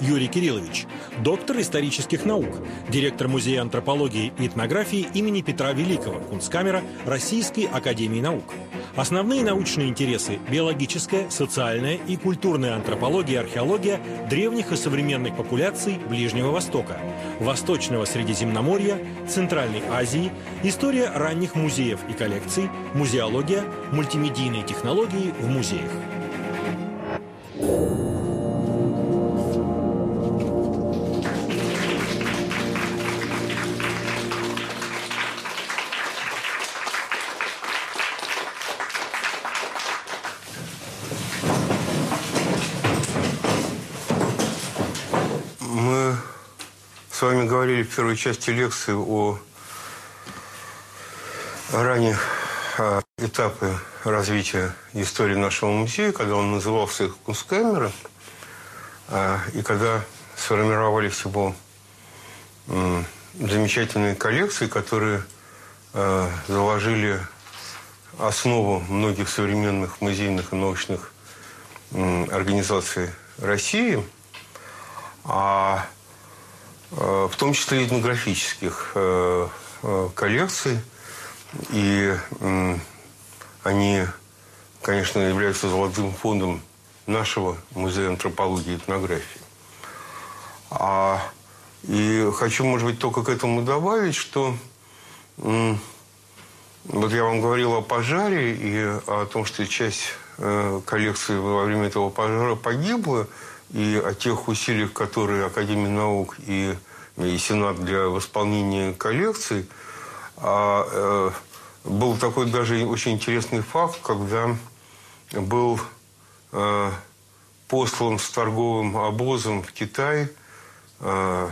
Юрий Кириллович, доктор исторических наук, директор Музея антропологии и этнографии имени Петра Великого, Кунсткамера Российской Академии Наук. Основные научные интересы – биологическая, социальная и культурная антропология и археология древних и современных популяций Ближнего Востока, Восточного Средиземноморья, Центральной Азии, история ранних музеев и коллекций, музеология, мультимедийные технологии в музеях. Первой части лекции о ранних а, этапе развития истории нашего музея, когда он назывался Кунсткамера, а, и когда сформировались его замечательные коллекции, которые а, заложили основу многих современных музейных и научных организаций России – а в том числе этнографических э, э, коллекций. И они, конечно, являются золотым фондом нашего музея антропологии и этнографии. А, и хочу, может быть, только к этому добавить, что вот я вам говорил о пожаре и о том, что часть коллекции во время этого пожара погибла – и о тех усилиях, которые Академия наук и, и Сенат для восполнения коллекций. А, э, был такой даже очень интересный факт, когда был э, послан с торговым обозом в Китай э,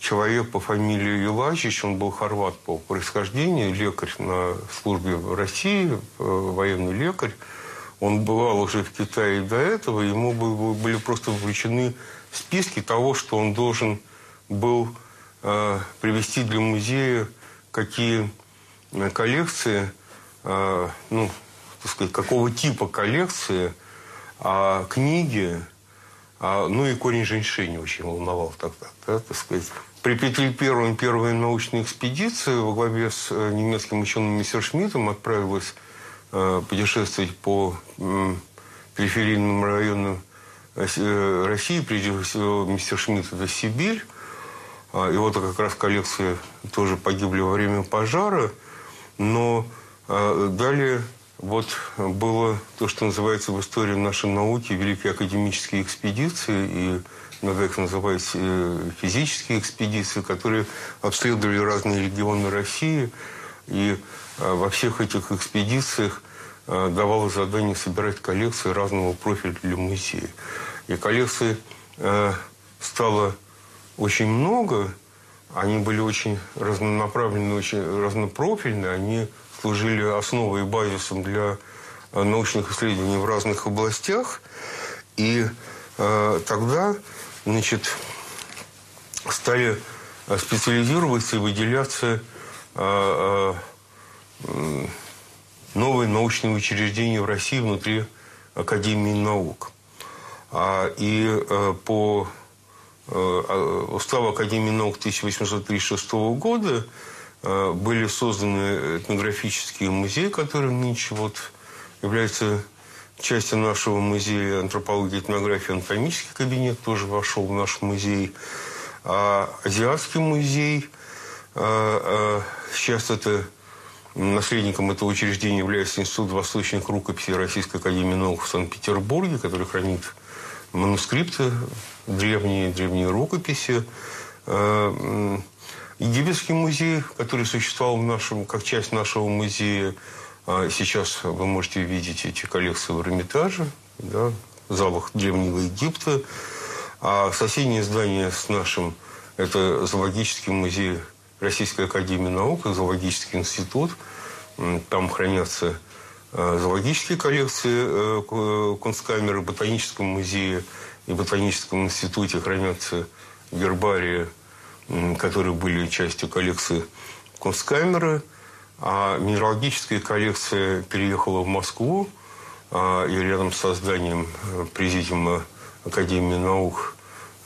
человек по фамилии Юлачич, он был хорват по происхождению, лекарь на службе в России, э, военный лекарь. Он бывал уже в Китае до этого, ему были просто включены списки того, что он должен был э, привести для музея, какие э, коллекции, э, ну, так сказать, какого типа коллекции, а книги, а, ну и корень женьшени очень волновал тогда, да, так сказать. При Петре Первом первая научная экспедиция во главе с э, немецким ученым Мессершмиттом отправилась Э, путешествовать по периферийным районам э, России, прежде всего мистер Шмидт это Сибирь. А, и вот как раз коллекции тоже погибли во время пожара. Но а, далее вот было то, что называется в истории нашей науки великие академические экспедиции, и иногда их называют э, физические экспедиции, которые обследовали разные регионы России. И Э, во всех этих экспедициях э, давалось задание собирать коллекции разного профиля для музея. И коллекций э, стало очень много. Они были очень разнонаправленные, очень разнопрофильные. Они служили основой и базисом для научных исследований в разных областях. И э, тогда, значит, стали специализироваться и выделяться э, новые научные учреждения в России внутри Академии наук. А, и э, по э, а, уставу Академии наук 1836 года э, были созданы этнографические музеи, которые нынче вот являются частью нашего музея антропологии этнографии. Анатомический кабинет тоже вошел в наш музей. А Азиатский музей, сейчас это Наследником этого учреждения является Институт восточных рукописей Российской Академии Наук в Санкт-Петербурге, который хранит манускрипты, древние, древние рукописи. Э, Египетский музей, который существовал в нашем, как часть нашего музея, а сейчас вы можете видеть эти коллекции в Эрмитаже, да, в залах Древнего Египта. А соседнее здание с нашим – это зоологический музей Российской Академии Наук Зоологический институт. Там хранятся э, зоологические коллекции э, Кунсткамеры, Ботаническом музее и Ботаническом институте хранятся гербарии, которые были частью коллекции Кунсткамеры. А минералогическая коллекция переехала в Москву, а, и рядом с созданием э, президиума Академии наук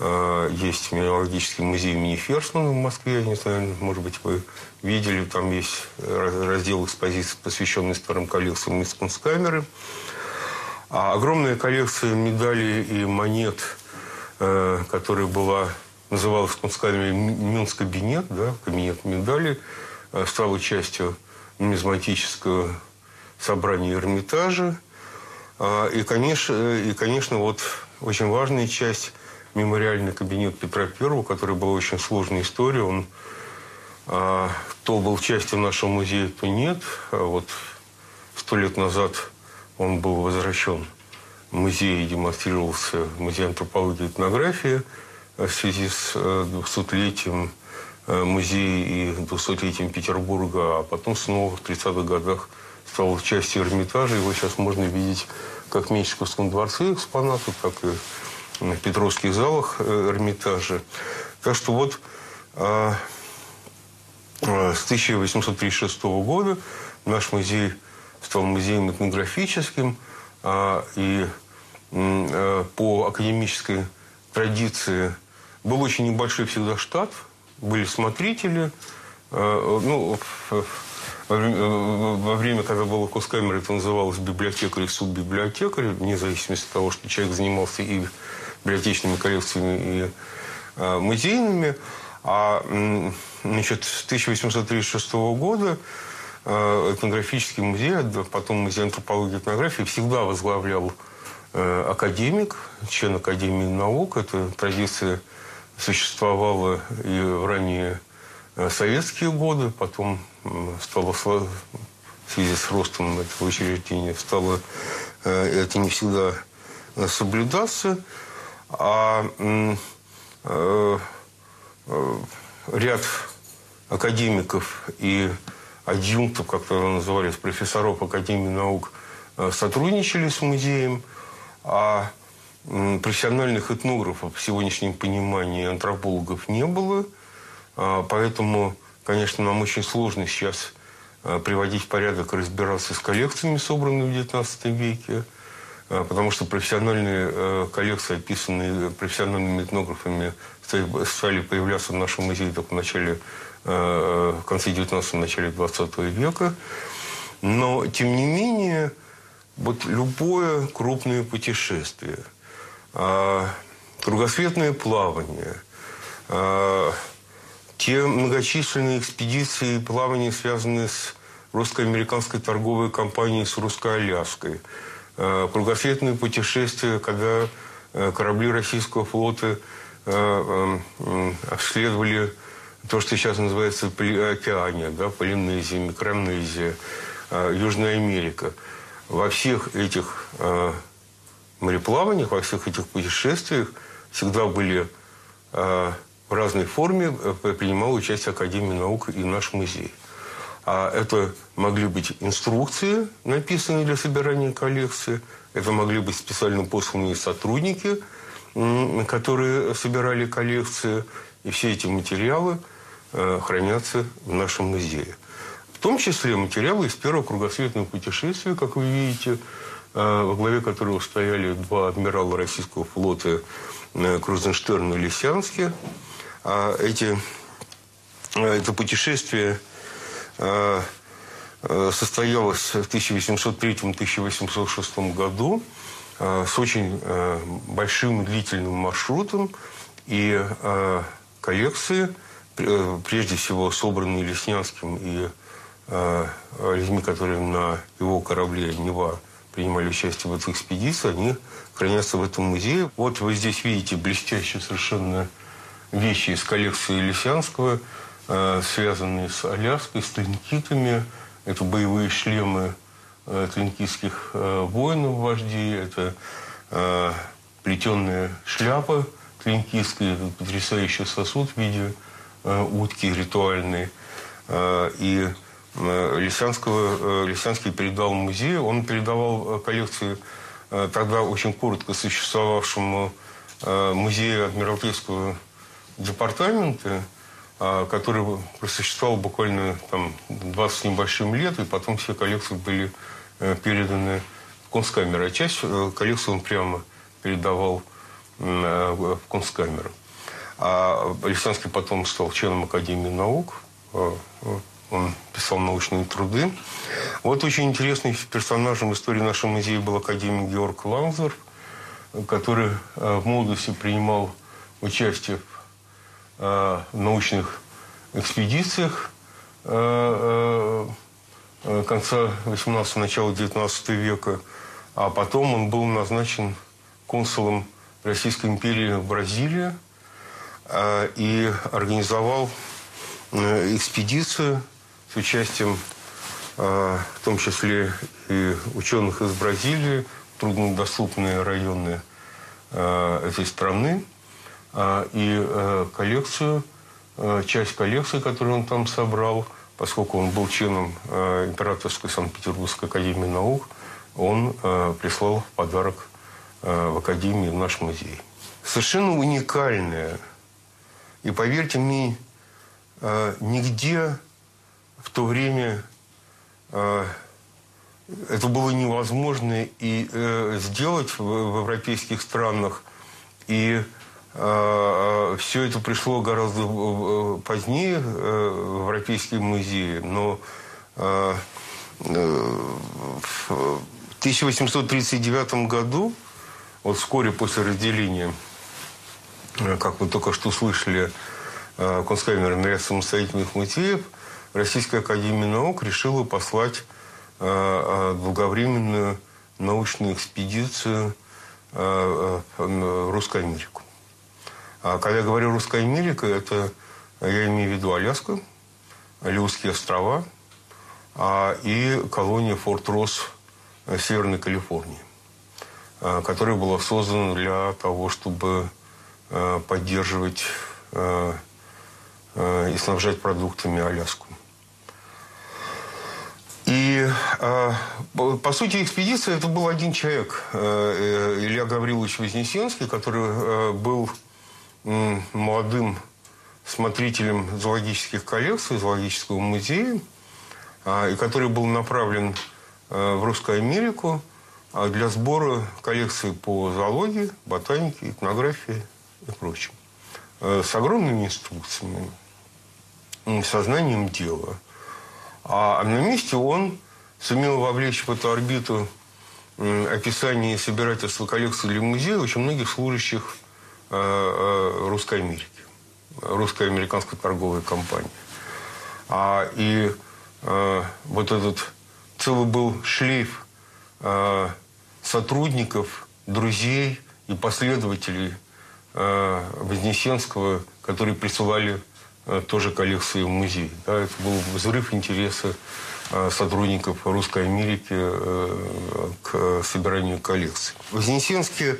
Есть минералогический музей имени Ферсмана в Москве. Не знаю, может быть, вы видели. Там есть раздел экспозиции, посвященный старым коллекциям из Кунсткамеры. А огромная коллекция медалей и монет, которая была называлась в Кунсткамере Минск-кабинет, да, кабинет медалей, стала частью нумизматического собрания Эрмитажа. А, и, конечно, и, конечно, вот очень важная часть – мемориальный кабинет Петра I, который был очень сложной историей. Он а, то был частью нашего музея, то нет. А вот сто лет назад он был возвращен в музей и демонстрировался в музее антропологии и этнографии в связи с 200-летием э, э, музея и 200-летием Петербурга, а потом снова в 30-х годах стал частью Эрмитажа. Его сейчас можно видеть как в Мечниковском дворце экспонаты, так и в Петровских залах э, Эрмитажа. Так что вот а, а, с 1836 года наш музей стал музеем этнографическим, а, и а, по академической традиции был очень небольшой всегда штат, были смотрители, а, ну, во время, когда была Кускамера, это называлось библиотекарь и суббиблиотекарь, вне зависимости от того, что человек занимался и библиотечными коллекциями, и э, музейными. А значит, с 1836 года э, этнографический музей, потом музей антропологии и этнографии всегда возглавлял э, академик, член Академии наук. Эта традиция существовала и в ранние Э, советские годы, потом стало в связи с ростом этого учреждения стало э, это не всегда соблюдаться, а э, ряд академиков и адъюнктов, как тогда назывались, профессоров Академии наук, сотрудничали с музеем, а профессиональных этнографов в сегодняшнем понимании антропологов не было – а, поэтому, конечно, нам очень сложно сейчас а, приводить в порядок разбираться с коллекциями, собранными в XIX веке, а, потому что профессиональные коллекции, описанные профессиональными этнографами, стали появляться в нашем музее только в начале, в конце 19 начале 20 века. Но, тем не менее, вот любое крупное путешествие, кругосветное плавание – те многочисленные экспедиции и плавания, связанные с русско-американской торговой компанией с русско-аляской. Э, кругосветные путешествия, когда э, корабли российского флота э, обследовали то, что сейчас называется океания, да, Полинезия, Микронезия, Южная Америка. Во всех этих мореплаваниях, во всех этих путешествиях всегда были в разной форме э, принимал участие Академия наук и наш музей. А это могли быть инструкции, написанные для собирания коллекции. Это могли быть специально посланные сотрудники, которые собирали коллекции. И все эти материалы э, хранятся в нашем музее. В том числе материалы из первого кругосветного путешествия, как вы видите, э, во главе которого стояли два адмирала российского флота Крузенштерн и Лисянский. А эти, а, это путешествие а, состоялось в 1803-1806 году с очень большим длительным маршрутом. И коллекции, прежде всего собранные Леснянским и людьми, которые на его корабле «Нева» принимали участие в этой экспедиции, они хранятся в этом музее. Вот вы здесь видите блестящую совершенно вещи из коллекции Лисянского, э, связанные с Аляской, с тлинкитами. Это боевые шлемы э, тлинкитских э, воинов вождей. Это плетеная шляпа тлинкитская, потрясающий сосуд в виде утки ритуальной. И Лисянского, Лисянский передал музею. Он передавал коллекцию тогда очень коротко существовавшему музею Адмиралтейского департаменты, а, который просуществовал буквально там 20 с небольшим лет, и потом все коллекции были э, переданы в Кунсткамеру. А часть э, коллекции он прямо передавал в Кунсткамеру. А Лисянский потом стал членом Академии наук. Он писал научные труды. Вот очень интересный персонажем истории нашего музея был академик Георг Ланзер, который в молодости принимал участие в научных экспедициях конца 18 начала 19 века, а потом он был назначен консулом Российской империи в Бразилии и организовал экспедицию с участием в том числе и ученых из Бразилии, труднодоступные районы этой страны, и коллекцию, часть коллекции, которую он там собрал – поскольку он был членом э, Императорской Санкт-Петербургской академии наук, он э, прислал в подарок э, в академию в наш музей. Совершенно уникальная. И поверьте мне, э, нигде в то время э, это было невозможно и э, сделать в, европейских странах. И а, а, Все это пришло гораздо э, позднее э, в Европейский музей, но э, в 1839 году, вот вскоре после разделения, как вы только что слышали, Конскамера на ряд самостоятельных музеев, Российская Академия Наук решила послать долговременную научную экспедицию в Русскую Америку. А когда я говорю «русская Америка», это я имею в виду Аляску, Алиутские острова а, и колония Форт Росс Северной Калифорнии, а, которая была создана для того, чтобы а, поддерживать а, а, и снабжать продуктами Аляску. И, по сути, экспедиция это был один человек, э, Илья Гаврилович Вознесенский, который был молодым смотрителем зоологических коллекций, зоологического музея, а, и который был направлен э, в Русскую Америку а, для сбора коллекции по зоологии, ботанике, этнографии и прочем. Э, с огромными инструкциями, сознанием дела. А на месте он сумел вовлечь в эту орбиту описание собирательство коллекции для музея очень многих служащих русской Америки, русско-американской торговой компании. А, и э, вот этот целый был шлейф э, сотрудников, друзей и последователей э, Вознесенского, которые присылали э, тоже коллекции в музей. Да, это был взрыв интереса э, сотрудников Русской Америки э, к собиранию коллекций. Вознесенский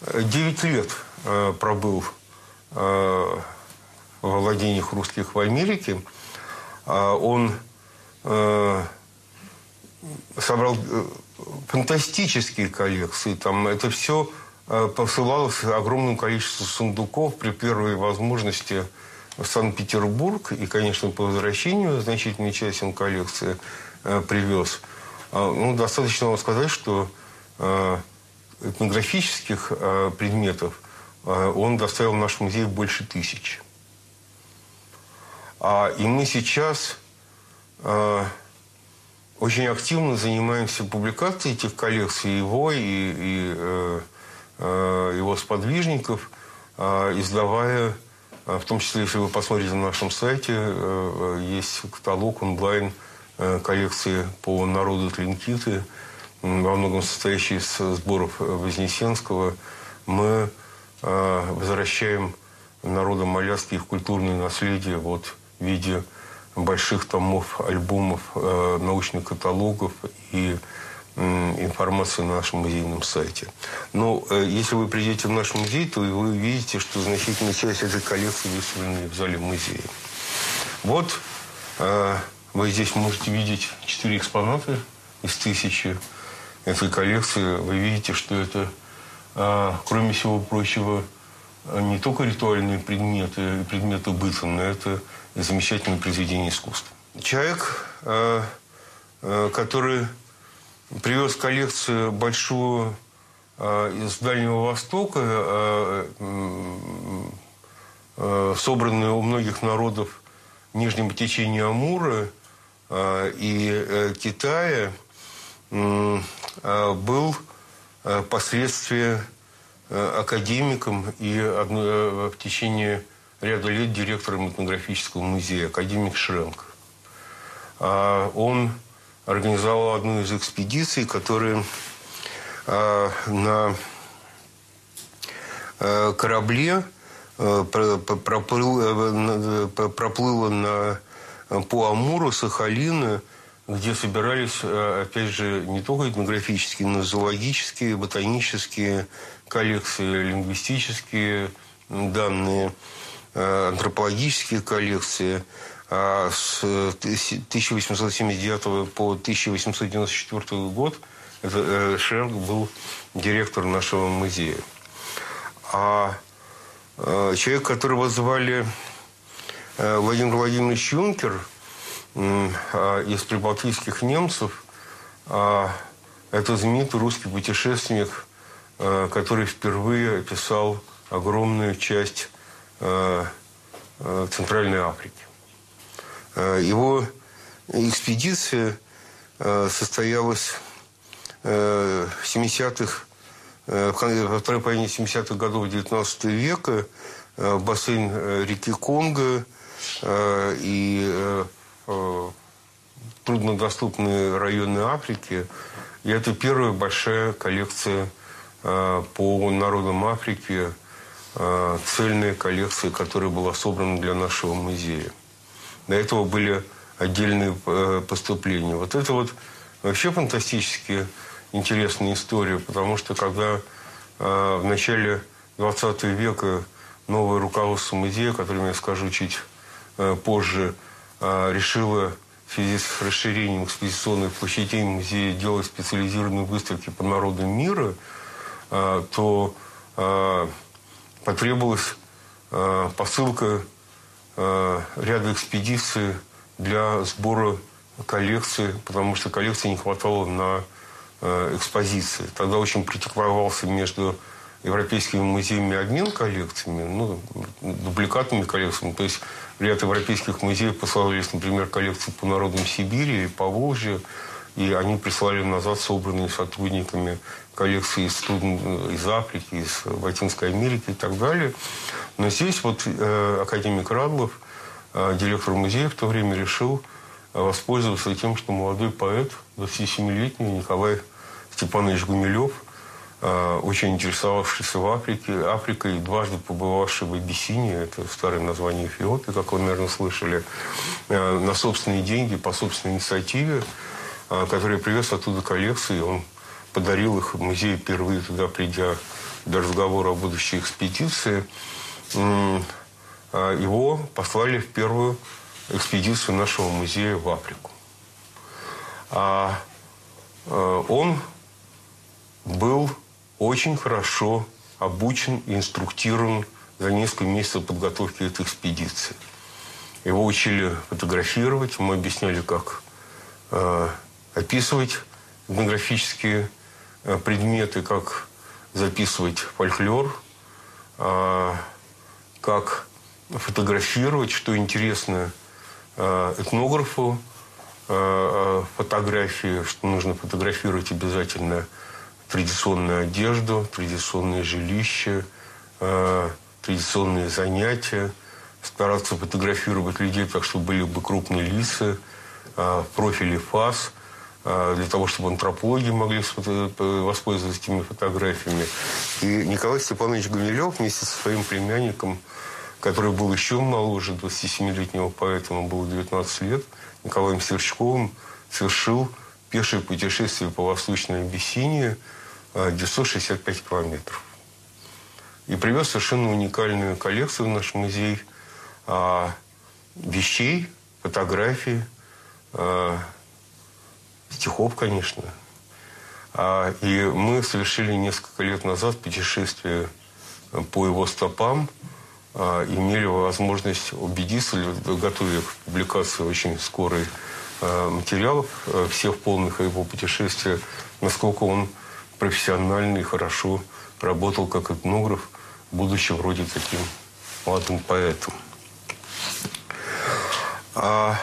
9 лет Э, пробыл э, в владениях русских в Америке, а он э, собрал фантастические коллекции. Там это все посылалось огромным количеством сундуков при первой возможности в Санкт-Петербург. И, конечно, по возвращению значительную часть он коллекции привез. А, ну, достаточно вам сказать, что этнографических предметов Э, он доставил в наш музей больше тысячи. А, и мы сейчас э, очень активно занимаемся публикацией этих коллекций его и, и э, его сподвижников, издавая, в том числе, если вы посмотрите на нашем сайте, есть каталог онлайн коллекции по народу Тлинкиты, во многом состоящий из сборов Вознесенского. Мы Э, возвращаем народам Аляски их культурное наследие вот, в виде больших томов, альбомов, э, научных каталогов и информации на нашем музейном сайте. Но э, если вы придете в наш музей, то вы увидите, что значительная часть этой коллекции выставлена в зале музея. Вот вы здесь можете видеть четыре экспоната из тысячи этой коллекции. Вы видите, что это а, кроме всего прочего, не только ритуальные предметы, предметы быта, но это замечательное произведение искусства. Человек, а, а, который привез коллекцию большую из Дальнего Востока, собранные у многих народов нижнего течения Амура и Китая, был последствия академиком и в течение ряда лет директором этнографического музея, академик Шренк. Он организовал одну из экспедиций, которая на корабле проплыла на, по Амуру, Сахалина, где собирались, опять же, не только этнографические, но и зоологические, ботанические коллекции, лингвистические данные, антропологические коллекции. А с 1879 по 1894 год это, Шернг был директор нашего музея. А человек, которого звали Владимир Владимирович Юнкер из прибалтийских немцев, это знаменитый русский путешественник, который впервые описал огромную часть Центральной Африки. Его экспедиция состоялась в 70-х, во второй половине 70-х годов XIX века в бассейн реки Конго и труднодоступные районы Африки. И это первая большая коллекция по народам Африки, цельная коллекция, которая была собрана для нашего музея. До этого были отдельные э, поступления. Вот это вот вообще фантастически интересная история, потому что когда э, в начале 20 века новое руководство музея, которым я скажу чуть э, позже, решило в связи с расширением экспозиционных площадей музея делать специализированные выставки по народам мира, то потребовалась посылка ряда экспедиций для сбора коллекции, потому что коллекции не хватало на экспозиции. Тогда очень практиковался между европейскими музеями обмен коллекциями, ну, дубликатными коллекциями. То есть ряд европейских музеев посылались, например, коллекции по народам Сибири и по Волжье, и они прислали назад собранные сотрудниками коллекции из, из Африки, из Латинской Америки и так далее. Но здесь вот э, академик Радлов, э, директор музея в то время решил э, воспользоваться тем, что молодой поэт, 27-летний Николай Степанович Гумилев, э, очень интересовавшийся в Африке, Африкой, дважды побывавший в Абиссинии, это старое название Эфиопии, как вы, наверное, слышали, э, на собственные деньги, по собственной инициативе, э, который привез оттуда коллекции, он подарил их музею впервые туда придя для разговора о будущей экспедиции – а, его послали в первую экспедицию нашего музея в Африку. А он был очень хорошо обучен и инструктирован за несколько месяцев подготовки этой экспедиции. Его учили фотографировать, мы объясняли, как э, описывать этнографические э, предметы, как записывать фольклор, э, как фотографировать, что интересно э, этнографу, э, э, фотографии, что нужно фотографировать обязательно традиционную одежду, традиционное жилище, традиционные занятия, стараться фотографировать людей так, чтобы были бы крупные лица, профили фаз, для того, чтобы антропологи могли воспользоваться этими фотографиями. И Николай Степанович Гумилев вместе со своим племянником – который был еще моложе 27-летнего поэта, ему было 19 лет, Николаем Сверчковым, совершил пешее путешествие по Восточной Абиссинии 965 а, километров. И привез совершенно уникальную коллекцию в наш музей а, вещей, фотографий, а, стихов, конечно. И мы совершили несколько лет назад путешествие по его стопам – имели возможность убедиться, готовя к публикации очень скорой материалов, всех полных его путешествия, насколько он профессионально и хорошо работал как этнограф, будучи вроде таким молодым поэтом. А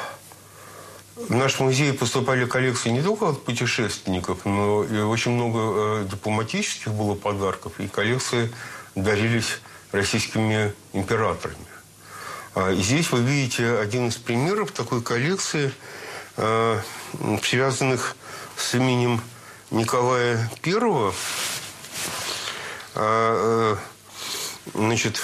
в наш музей поступали коллекции не только от путешественников, но и очень много э, дипломатических было подарков, и коллекции дарились российскими императорами. А, здесь вы видите один из примеров такой коллекции, э, связанных с именем Николая I. А, э, значит,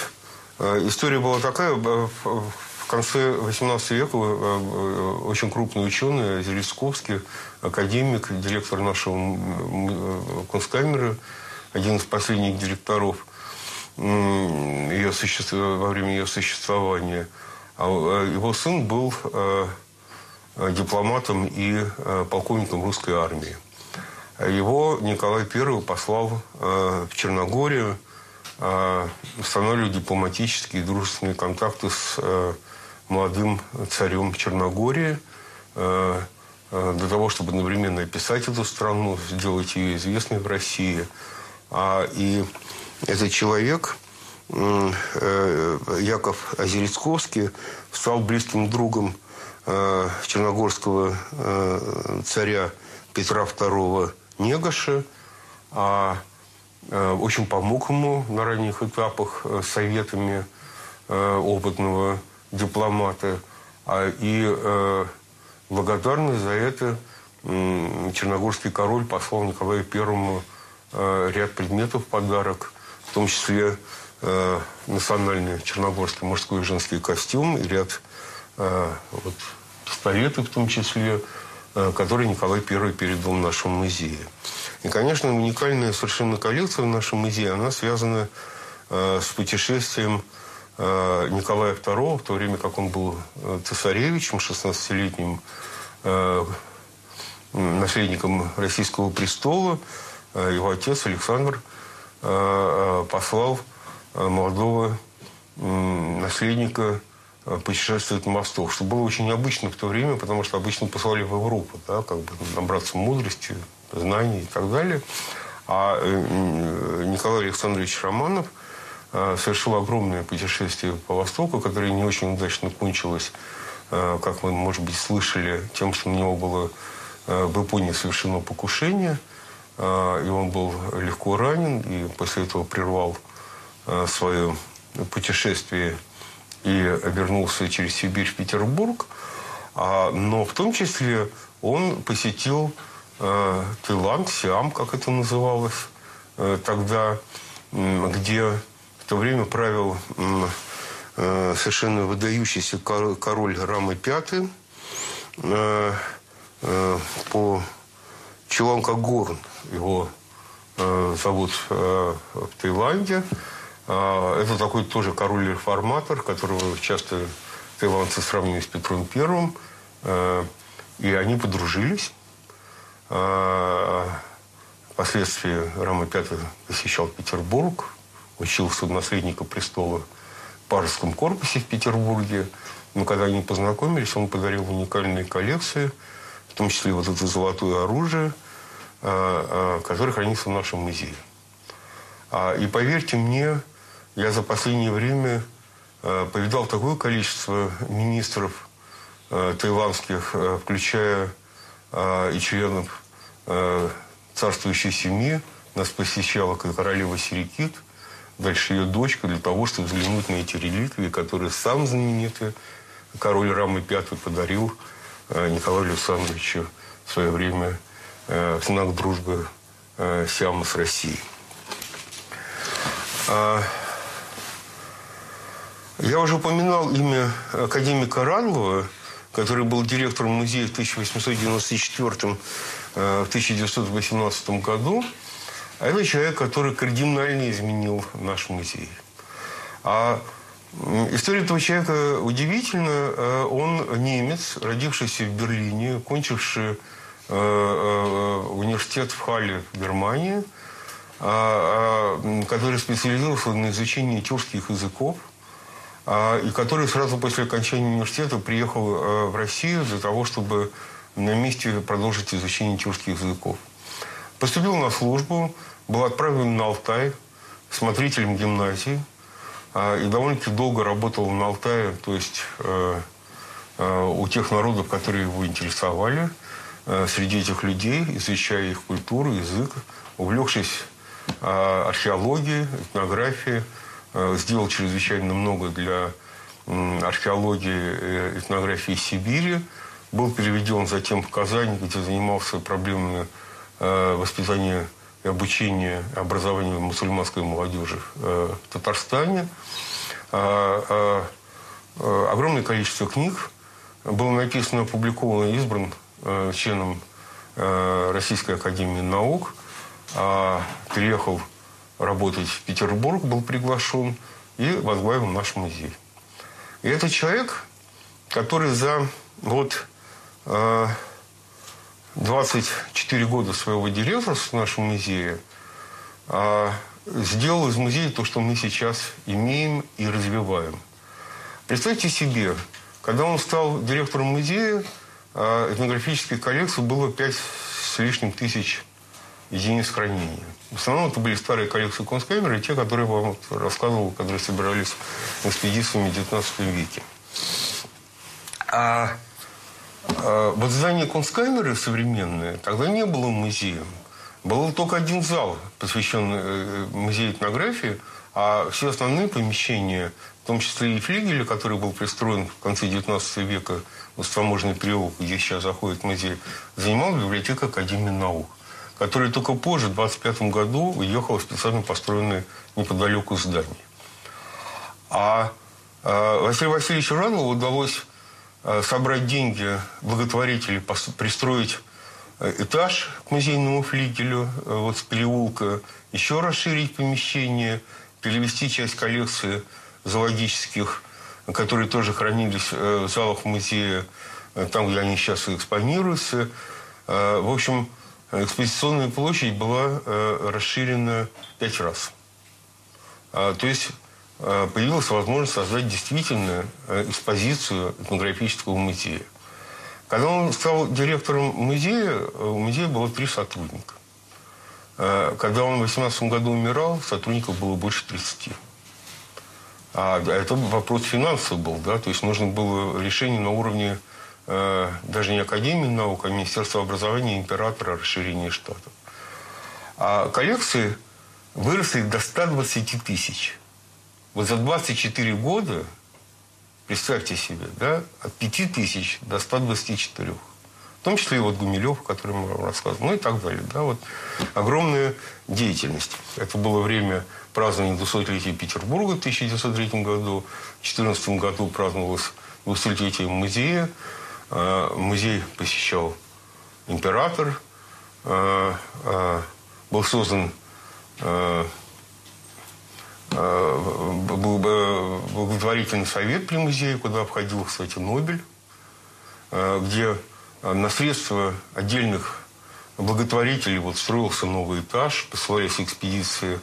история была такая, в конце XVIII века э, э, очень крупный ученый, Зелесковский, академик, директор нашего э, Кунсткамеры, один из последних директоров ее суще... во время ее существования. А его сын был дипломатом и полковником русской армии. Его Николай I послал в Черногорию устанавливать дипломатические и дружественные контакты с молодым царем Черногории э, э, для того, чтобы одновременно описать эту страну, сделать ее известной в России. А, и этот человек, э, Яков Озерецковский, стал близким другом черногорского царя Петра II Негоша, а очень помог ему на ранних этапах советами опытного дипломаты. А, и э, благодарность за это э, черногорский король послал Николаю Первому э, ряд предметов в подарок, в том числе э, национальный черногорский мужской и женский костюм и ряд э, вот, пистолетов в том числе, э, которые Николай I передал в нашем музее. И, конечно, уникальная совершенно коллекция в нашем музее, она связана э, с путешествием Э, Николая II, в то время как он был цесаревичем, 16-летним э, наследником российского престола, его отец Александр послал молодого наследника путешествовать на восток, что было очень необычно в то время, потому что обычно посылали в Европу, да, как бы набраться мудрости, знаний и так далее. А Николай Александрович Романов – Э, совершил огромное путешествие по Востоку, которое не очень удачно кончилось, э, как мы, может быть, слышали, тем, что на него было э, в Японии совершено покушение, и он был легко ранен, и после этого прервал свое путешествие и вернулся через Сибирь в Петербург. А, но в том числе он посетил Таиланд, Сиам, как это называлось тогда, где то время правил э, совершенно выдающийся король Рамы V э, э, по Чиланкагорн его зовут в Таиланде. Это такой тоже король-реформатор, которого часто таиландцы сравнивают с Петром Первым. И они подружились. Впоследствии Рама V посещал Петербург, учился у наследника престола в Пажеском корпусе в Петербурге. Но когда они познакомились, он подарил уникальные коллекции, в том числе вот это золотое оружие, а, а, которое хранится в нашем музее. А, и поверьте мне, я за последнее время повидал такое количество министров таиландских, включая и членов царствующей семьи. Нас посещала королева Сирикит – дальше ее дочка, для того, чтобы взглянуть на эти реликвии, которые сам знаменитый король Рамы V подарил э, Николаю Александровичу в свое время э, в знак дружбы э, Сиама с Россией. А, я уже упоминал имя академика Ранлова, который был директором музея в 1894-1918 году. А это человек, который кардинально изменил наш музей. А история этого человека удивительна. Э, он немец, родившийся в Берлине, кончивший э, э, университет в Халле Германии, а, а, который специализировался на изучении тюркских языков, а, и который сразу после окончания университета приехал в Россию для того, чтобы на месте продолжить изучение тюркских языков. Поступил на службу, был отправлен на Алтай смотрителем гимназии. И довольно-таки долго работал на Алтае, то есть у тех народов, которые его интересовали, среди этих людей, изучая их культуру, язык, увлекшись археологией, этнографией, сделал чрезвычайно много для археологии и этнографии Сибири. Был переведен затем в Казань, где занимался проблемами э, воспитания и обучения, образования мусульманской молодежи э, в Татарстане. А, а, огромное количество книг было написано, опубликовано, избран э, членом Российской Академии Наук. А переехал работать в Петербург, был приглашен и возглавил наш музей. И это человек, который за вот э, 24 года своего директорства в нашем музее э, сделал из музея то, что мы сейчас имеем и развиваем. Представьте себе, когда он стал директором музея, э, этнографической коллекции было 5 с лишним тысяч единиц хранения. В основном это были старые коллекции концкамеры, те, которые я вам рассказывал, которые собирались экспедициями в XIX веке. А, а вот здание концкамеры современное тогда не было музеем. Был только один зал, посвященный э, музею этнографии, а все основные помещения, в том числе и флигель, который был пристроен в конце XIX века в таможенный переулок, где сейчас заходит музей, занимала библиотека Академии наук который только позже, в 25 году, уехал в специально построенное неподалеку здание. А э, Василию Васильевичу Жанову удалось э, собрать деньги благотворителей, пристроить э, этаж к музейному флигелю вот с переулка, еще расширить помещение, перевести часть коллекции зоологических, которые тоже хранились в залах музея, там, где они сейчас экспонируются. В общем, экспозиционная площадь была э, расширена пять раз. А, то есть э, появилась возможность создать действительно э, экспозицию этнографического музея. Когда он стал директором музея, у музея было три сотрудника. Когда он в 18 году умирал, сотрудников было больше 30. А это вопрос финансов был, да, то есть нужно было решение на уровне Э, даже не Академии наук, а Министерства образования императора расширения штатов. А коллекции выросли до 120 тысяч. Вот за 24 года, представьте себе, да, от 5 тысяч до 124. В том числе и вот Гумилев, о котором мы вам рассказывали, ну и так далее. Да, вот огромная деятельность. Это было время празднования 200-летия Петербурга в 1903 году. В 2014 году праздновалось 200-летие музея. Э, музей посещал император. Э, э, был создан благотворительный совет при музее, куда входил, кстати, Нобель, где на средства отдельных благотворителей вот строился новый этаж, посылались экспедиции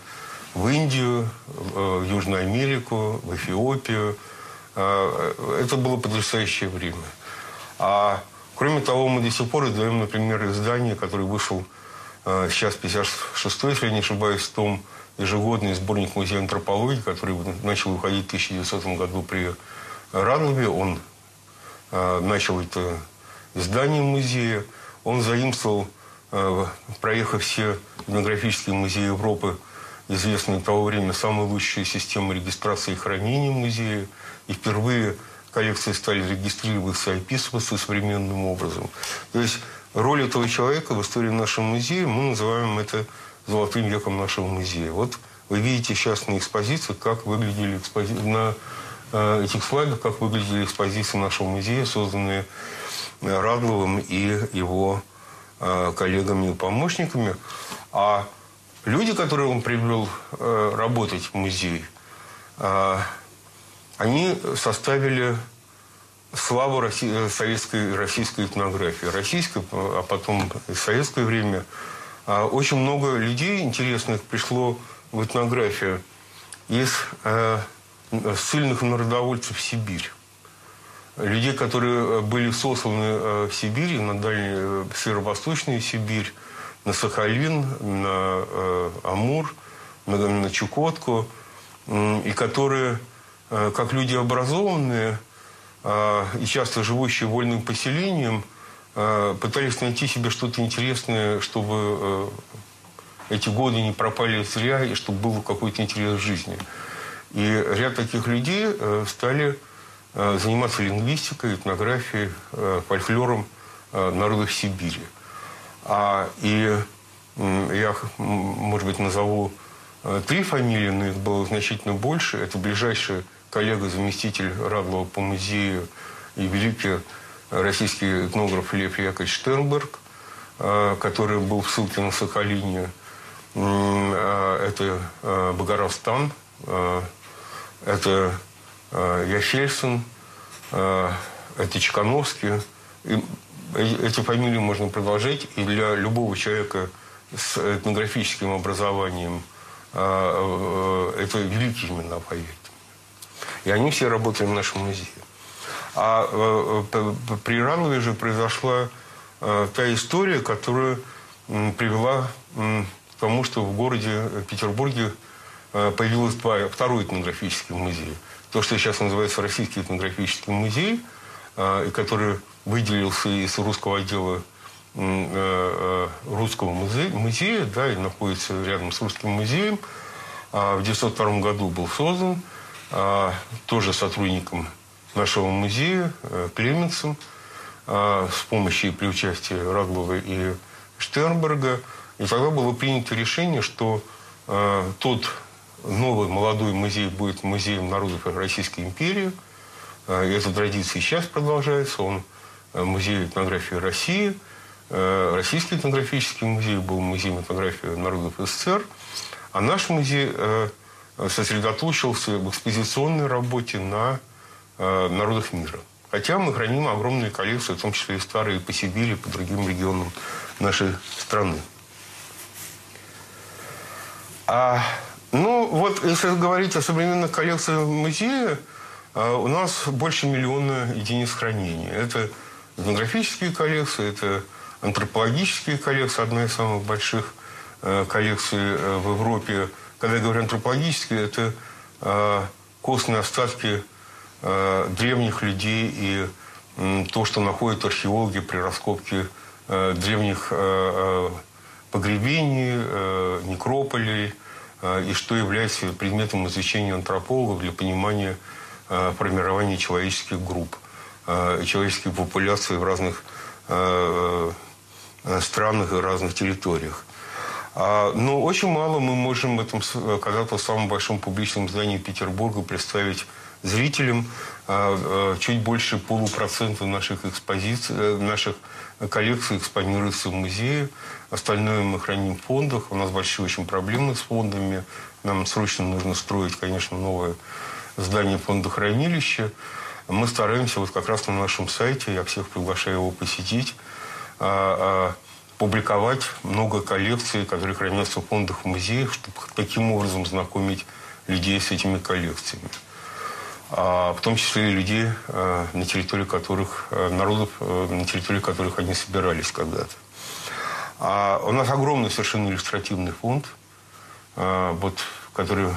в Индию, в Южную Америку, в Эфиопию. Это было потрясающее время. А кроме того, мы до сих пор издаем, например, издание, которое вышел э, сейчас 56 если я не ошибаюсь, том ежегодный сборник музея антропологии, который начал выходить в 1900 году при Радлове. Он э, начал это издание музея. Он заимствовал, э, проехав все этнографические музеи Европы, известные того время самые лучшие системы регистрации и хранения музея. И впервые коллекции стали регистрироваться и описываться современным образом. То есть роль этого человека в истории нашего музея, мы называем это золотым веком нашего музея. Вот вы видите сейчас на экспозиции, как выглядели экспози... на э, этих слайдах, как выглядели экспозиции нашего музея, созданные э, Радловым и его э, коллегами и помощниками. А люди, которые он привел э, работать в музей, э, они составили славу России, советской российской этнографии. Российской, а потом и советское время. А очень много людей интересных пришло в этнографию из э, сильных народовольцев в Сибирь. Людей, которые были сосланы э, в Сибирь, на дальнюю, э, северо-восточную Сибирь, на Сахалин, на э, Амур, на, на Чукотку, э, и которые, э, как люди образованные э, и часто живущие вольным поселением, э, пытались найти себе что-то интересное, чтобы э, эти годы не пропали зря, и чтобы был какой-то интерес в жизни. И ряд таких людей э, стали э, заниматься лингвистикой, этнографией, э, фольклором э, народов Сибири. А, и я, может быть, назову э, три фамилии, но их было значительно больше. Это ближайший коллега, заместитель Радлова по музею и великий российский этнограф Лев Яковлевич Штернберг, э, который был в ссылке на Сахалине. Э, это Богоравстан, это Яхельсон, это Чекановский. И эти фамилии можно продолжать, и для любого человека с этнографическим образованием э, это великие имена, поверьте. И они все работали в нашем музее. А э, при Ранлове же произошла э, та история, которая привела к тому, что в городе Петербурге появилось два, второй этнографический музей. То, что сейчас называется Российский этнографический музей, который выделился из русского отдела э, э, русского музея, музея, да, и находится рядом с русским музеем. А в 1902 году был создан тоже сотрудником нашего музея э, Клеменцем а, с помощью и при участии Раглова и Штернберга. И тогда было принято решение, что тот новый молодой музей будет музеем народов Российской империи. И эта традиция сейчас продолжается. Он Э, музей этнографии России. Э, Российский этнографический музей был музеем этнографии народов СССР. А наш музей э, сосредоточился в экспозиционной работе на народах мира. Хотя мы храним огромные коллекции, в том числе и старые по Сибири, по другим регионам нашей страны. А, ну, вот если говорить о современных коллекциях музея, у нас больше миллиона единиц хранения. Это этнографические коллекции, это антропологические коллекции, одна из самых больших э, коллекций э, в Европе. Когда я говорю антропологические, это э, костные остатки древних людей и то, что находят археологи при раскопке древних погребений, некрополей, и что является предметом изучения антропологов для понимания формирования человеческих групп. Э, человеческих популяций в разных э, э, странах и разных территориях. А, но очень мало мы можем в этом когда-то самом большом публичном здании Петербурга представить зрителям. А, чуть больше полупроцента наших экспозиций, наших коллекций экспонируется в музее. Остальное мы храним в фондах. У нас большие очень проблемы с фондами. Нам срочно нужно строить, конечно, новое здание фондохранилища мы стараемся вот как раз на нашем сайте, я всех приглашаю его посетить, а, а, публиковать много коллекций, которые хранятся в фондах в музеях, чтобы таким образом знакомить людей с этими коллекциями. А, в том числе и людей, на территории которых, народов, на территории которых они собирались когда-то. А у нас огромный совершенно иллюстративный фонд, вот, который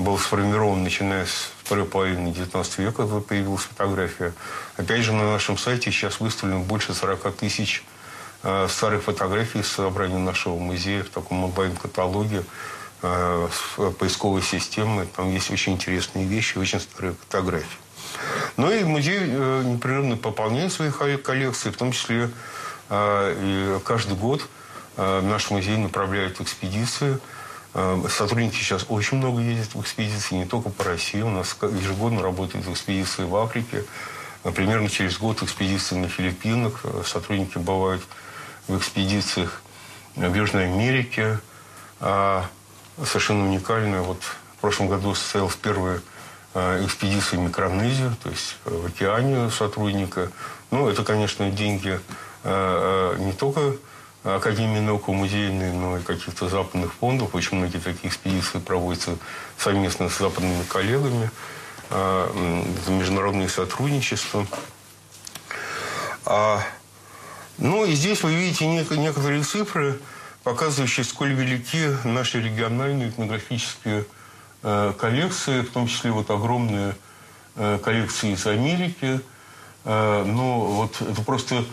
был сформирован, начиная с второй половины XIX века, когда появилась фотография. Опять же, на нашем сайте сейчас выставлено больше 40 тысяч э, старых фотографий с собрания нашего музея в таком онлайн-каталоге э, с поисковой системой. Там есть очень интересные вещи, очень старые фотографии. Ну и музей э, непрерывно пополняет свои коллекции, в том числе э, и каждый год э, наш музей направляет экспедиции – Э, сотрудники сейчас очень много ездят в экспедиции, не только по России. У нас ежегодно работают экспедиции в Африке. Примерно через год экспедиции на Филиппинах. Э, сотрудники бывают в экспедициях в Южной Америке. А совершенно уникальная. Вот в прошлом году состоялась первая экспедиция в Микронезию, то есть в океане сотрудника. Ну, это, конечно, деньги не только Академии наук музейной, но и каких-то западных фондов. Очень многие такие экспедиции проводятся совместно с западными коллегами. А, международное сотрудничество. А, ну и здесь вы видите некоторые цифры, показывающий, сколь велики наши региональные этнографические э, коллекции, в том числе вот огромные э, коллекции из Америки. Э, ну, вот это просто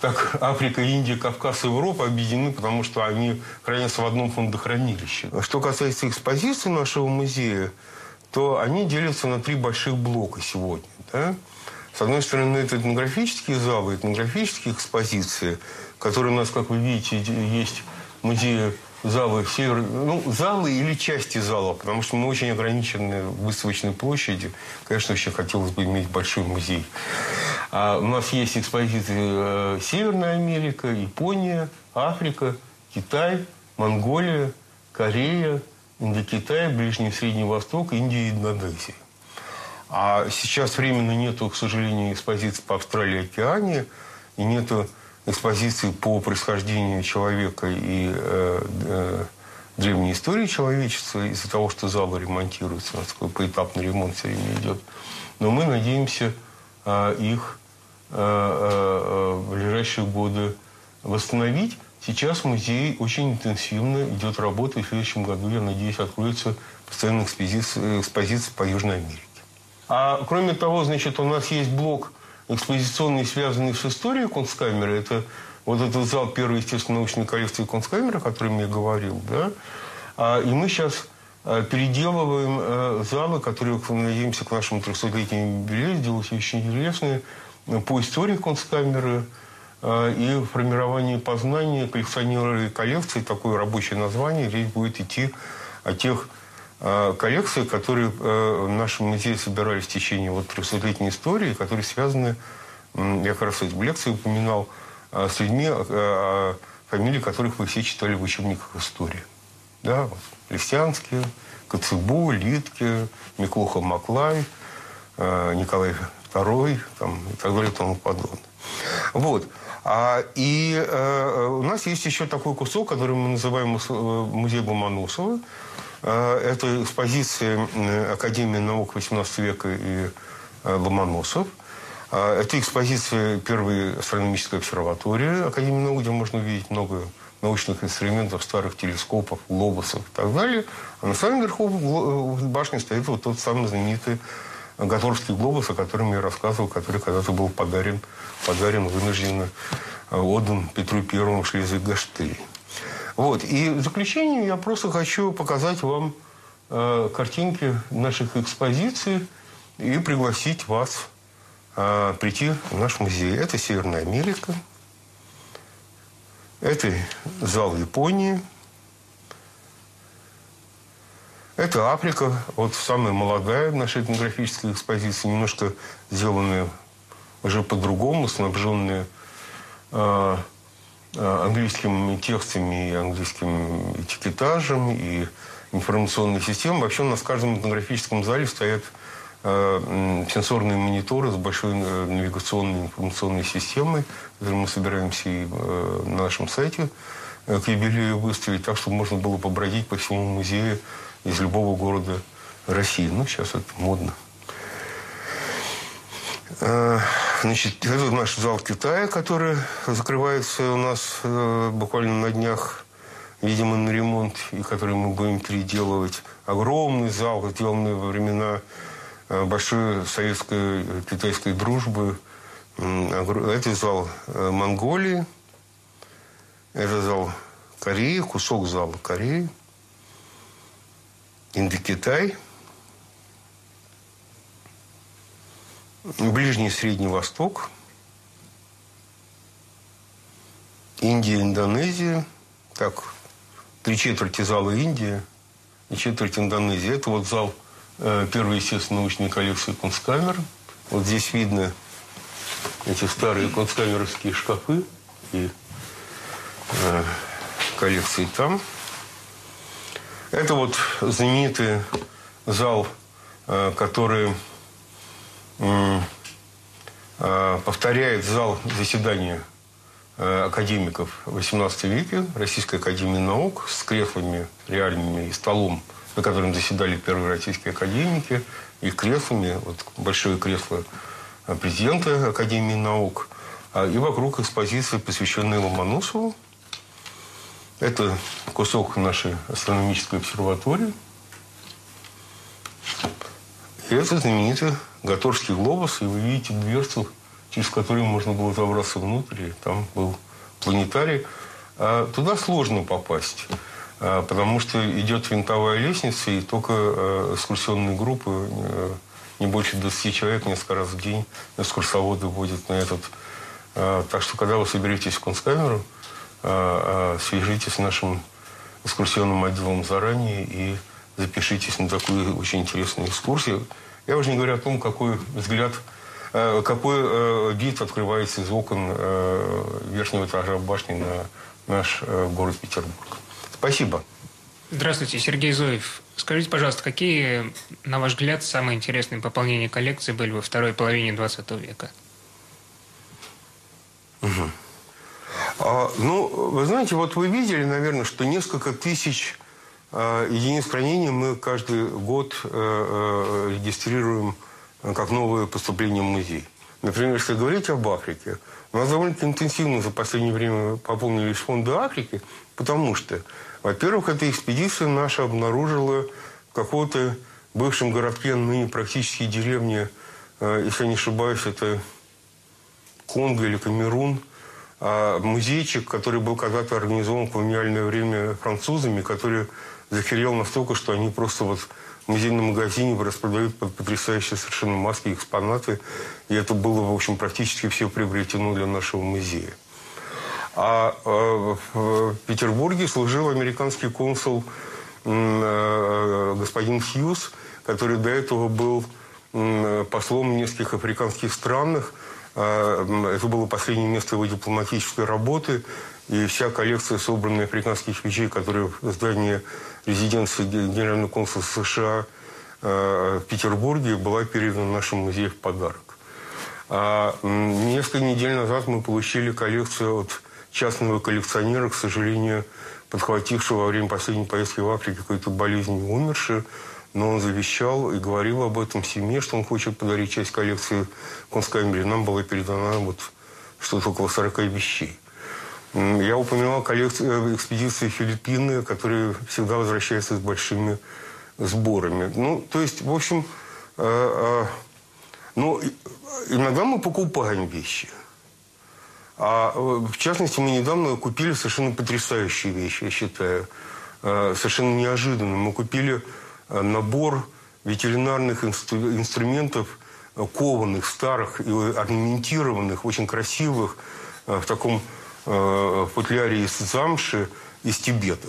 так Африка, Индия, Кавказ и Европа объединены, потому что они хранятся в одном фондохранилище. Что касается экспозиции нашего музея, то они делятся на три больших блока сегодня. Да? С одной стороны, это этнографические залы, этнографические экспозиции, которые у нас, как вы видите, есть музеи залы север, ну, залы или части зала, потому что мы очень ограничены в выставочной площади. Конечно, вообще хотелось бы иметь большой музей. А у нас есть экспозиции э, Северная Америка, Япония, Африка, Китай, Монголия, Корея, Индокитай, Ближний и Средний Восток, Индия и Индонезия. А сейчас временно нету, к сожалению, экспозиции по Австралии и Океании, и нету экспозиции по происхождению человека и э, э, древней истории человечества из-за того, что залы ремонтируются. У нас такой поэтапный ремонт все время идет. Но мы надеемся э, их э, э, в ближайшие годы восстановить. Сейчас музей очень интенсивно идет работа, и в следующем году, я надеюсь, откроется постоянная экспозиция, экспозиция по Южной Америке. А кроме того, значит, у нас есть блок экспозиционный, связанный с историей Кунсткамеры. Это вот этот зал первой естественно-научной коллекции Кунсткамеры, о котором я говорил. Да? А, и мы сейчас а, переделываем а, залы, которые, надеемся, к нашему 300-летнему юбилею сделать очень интересные по истории Кунсткамеры и формированию познания коллекционеры коллекции, такое рабочее название, речь будет идти о тех а, коллекции, которые э, в нашем музее собирались в течение вот 300-летней истории, которые связаны, я как раз в лекции упоминал, а, с людьми, фамилии которых вы все читали в учебниках истории. Да, вот, Лисянские, Коцебу, Литке, Миклуха Маклай, Николай II там, и так далее и тому подобное. Вот. А, и э, у нас есть еще такой кусок, который мы называем э, музей Ломоносова. Э, это экспозиции Академии наук XVIII века и э, Ломоносов. Э, это экспозиция первой астрономической обсерватории Академии наук, где можно увидеть много научных инструментов, старых телескопов, глобусов и так далее. А на самом верху башни стоит вот тот самый знаменитый Гаторский глобус, о котором я рассказывал, который когда-то был подарен, подарен вынужденно отдан Петру Первому Шлезвиг-Гольштейн. Вот. И в заключение я просто хочу показать вам э, картинки наших экспозиций и пригласить вас э, прийти в наш музей. Это Северная Америка, это зал Японии, это Африка, вот самая молодая наша этнографическая экспозиция, немножко сделанная уже по-другому, снабженная э, английскими текстами и английским этикетажем, и информационной системой. Вообще у нас в каждом этнографическом зале стоят э, сенсорные мониторы с большой э, навигационной информационной системой, которые мы собираемся и э, на нашем сайте э, к юбилею выставить, так, чтобы можно было побродить по всему музею из любого города России. Ну, сейчас это модно. Э, значит, это наш зал Китая, который закрывается у нас э, буквально на днях, видимо, на ремонт, и который мы будем переделывать. Огромный зал, сделанный во времена э, большой советской китайской дружбы. Это зал Монголии, это зал Кореи, кусок зала Кореи, Индокитай – Ближний и Средний Восток, Индия, Индонезия, так, три четверти зала Индии и четверть Индонезии. Это вот зал э, первой, естественно, научной коллекции Кунсткамер. Вот здесь видно эти старые кунсткамеровские шкафы и э, коллекции там. Это вот знаменитый зал, э, который повторяет зал заседания э, академиков XVIII веке Российской Академии Наук с креслами реальными и столом, на котором заседали первые российские академики, и креслами, вот большое кресло э, президента Академии Наук, а, и вокруг экспозиции, посвященной Ломоносову. Это кусок нашей астрономической обсерватории. Это знаменитый Гаторский глобус. И вы видите дверцу, через которую можно было забраться внутрь. И там был планетарий. А туда сложно попасть. А, потому что идет винтовая лестница, и только а, экскурсионные группы, а, не больше 20 человек, несколько раз в день экскурсоводы водят на этот. Так что, когда вы соберетесь в Кунсткамеру, свяжитесь с нашим экскурсионным отделом заранее и запишитесь на такую очень интересную экскурсию. Я уже не говорю о том, какой взгляд, какой вид открывается из окон верхнего этажа башни на наш город Петербург. Спасибо. Здравствуйте, Сергей Зоев. Скажите, пожалуйста, какие, на ваш взгляд, самые интересные пополнения коллекции были во второй половине 20 века? Угу. А, ну, вы знаете, вот вы видели, наверное, что несколько тысяч единиц хранения мы каждый год а, а, регистрируем как новые поступления в музей. Например, если говорить об Африке, у нас довольно интенсивно за последнее время пополнились фонды Африки, потому что во-первых, эта экспедиция наша обнаружила в каком-то бывшем городке, ныне практически деревне, э, если не ошибаюсь, это Конго или Камерун, а музейчик, который был когда-то организован в колониальное время французами, который захерел настолько, что они просто вот в музейном магазине распродают потрясающие совершенно маски, экспонаты. И это было, в общем, практически все приобретено для нашего музея. А э, в Петербурге служил американский консул э, господин Хьюз, который до этого был послом нескольких африканских странах. Э, это было последнее место его дипломатической работы. И вся коллекция собранных африканских вещей, которые в здании резиденции генерального консула США в Петербурге, была передана нашему музею в подарок. А несколько недель назад мы получили коллекцию от частного коллекционера, к сожалению, подхватившего во время последней поездки в Африку какой-то болезнью умерший, но он завещал и говорил об этом семье, что он хочет подарить часть коллекции Конскамере. Нам была передана вот что-то около 40 вещей. Я упоминал коллекцию, э, экспедиции Филиппины, которые всегда возвращаются с большими сборами. Ну, то есть, в общем, э, э, ну, иногда мы покупаем вещи – а в частности, мы недавно купили совершенно потрясающие вещи, я считаю. Э, совершенно неожиданно. Мы купили э, набор ветеринарных инструментов, э, кованых, старых и орнаментированных, очень красивых, в таком футляре из замши из Тибета.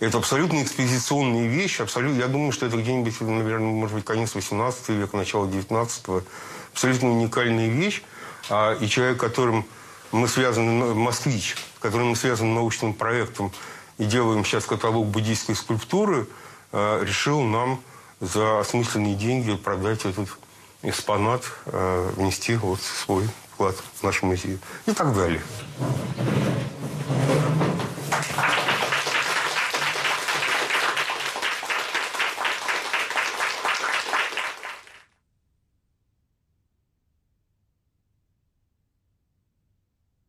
Это абсолютно экспозиционные вещи. Абсолютно, я думаю, что это где-нибудь, наверное, может быть, конец 18 века, начало 19 -го. Абсолютно уникальная вещь. А, и человек, которым мы связаны, ну, москвич, которым мы связаны научным проектом и делаем сейчас каталог буддийской скульптуры, а, решил нам за осмысленные деньги продать этот экспонат, а, внести вот свой вклад в наш музей и так далее.